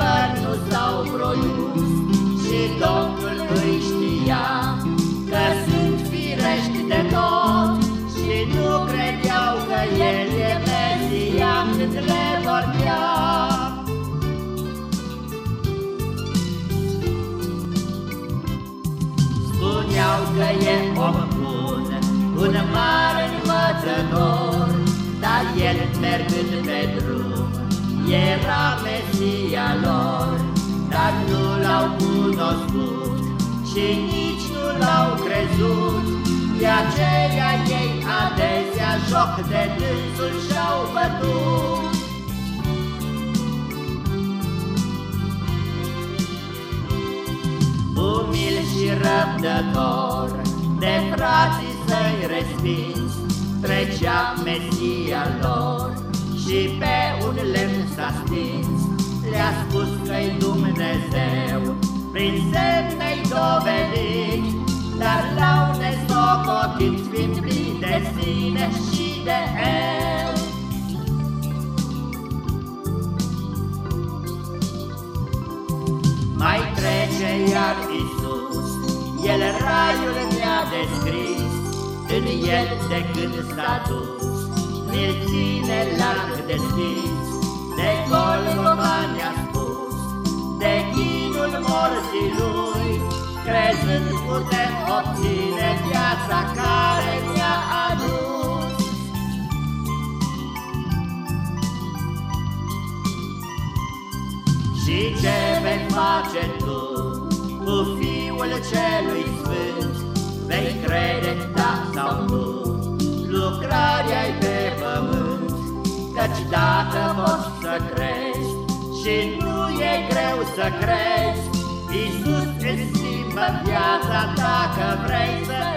păr nu s-au produs Și Domnul îi știa Că sunt firești de tot Și nu credeau că El e Mesia Când le vorbea. Spuneau că e om bun Un mare învățător cunoscut Și nici nu l-au crezut. De aceea ei adesea joc de dânsul și-au bătut. Umil și răbdător De frații săi respins Trecea Mesia lor Și pe un lemn s-a stins. Le-a spus că-i Dumnezeu Prin semne-i dovedit Dar l-au nesocotit Fiind plin de sine și de el. Mai trece iar Isus, El raiul ne-a descris, În el de când s-a dus, Ne-l ține larg deschis, De Golgota ne-a putem obține viața care ne-a adus. Și ce vei face tu cu Fiul Celui Sfânt? Vei crede da sau nu? Lucrarea-i pe pământ, Căci dacă poți să crezi Și nu e greu să crezi, Iisus viața ta Că vrei să